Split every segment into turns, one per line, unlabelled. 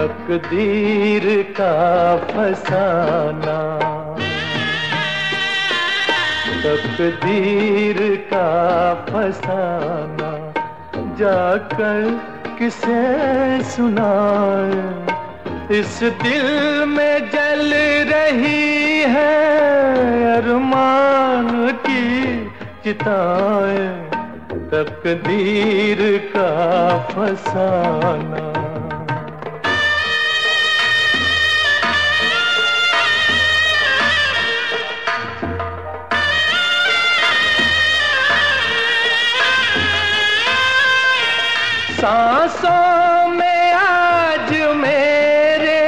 तकदीर का फसाना। तकदीर का फसाना। जाकर किसे सुनाए? इस दिल में जल रही है अरमान की चिताए। तकदीर का फसाना। सांसों में आज मेरे।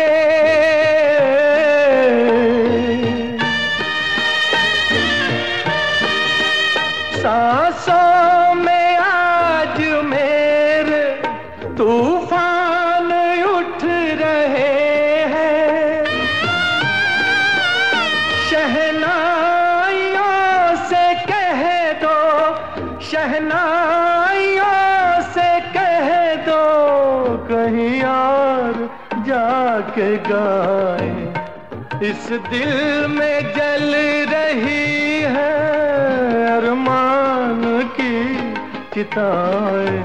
सांसों में आज मेरे तूफ़ान उठ रहे हैं। शहनाइयों से कह दो शहनाइयों जाके गाए। इस दिल में जल रही है अरमान की चिताए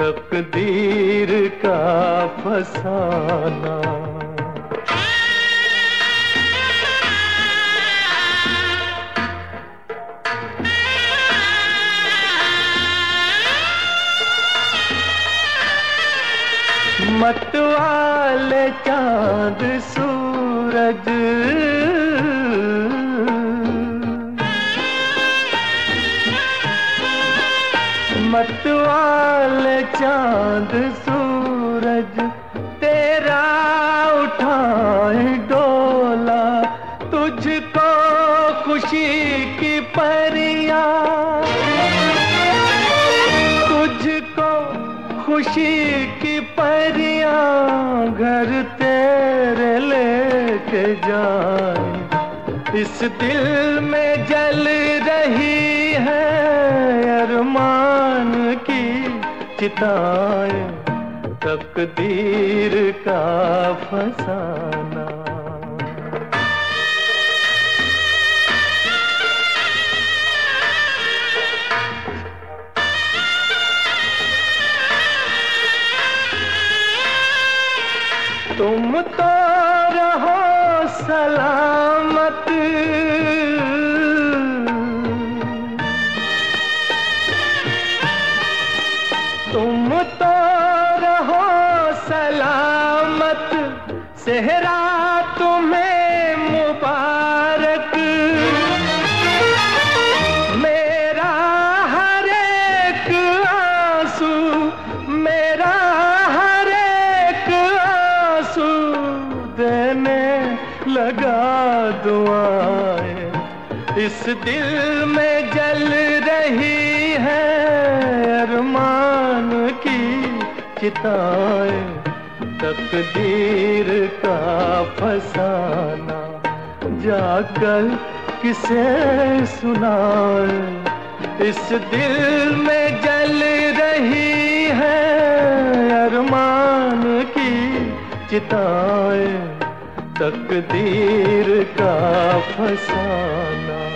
तकदीर का फसाना। मतवाले चाँद सूरज। मतवाले चाँद सूरज तेरा उठाए डोला खुशी की परिया घर तेरे लेके जाए। इस दिल में जल रही है अरमान की चिताए। तकदीर का फसाना तुम तो रहो सलामत। तुम तो रहो सलामत। सेहरा तुम्हें लगा दुआएँ। इस दिल में जल रही है अरमान की चिताए। तकदीर का फसाना जाकर किसे सुनाए। इस दिल में जल रही है अरमान की चिताए। तकदीर का फसाना।